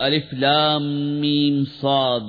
الف لام میم صاد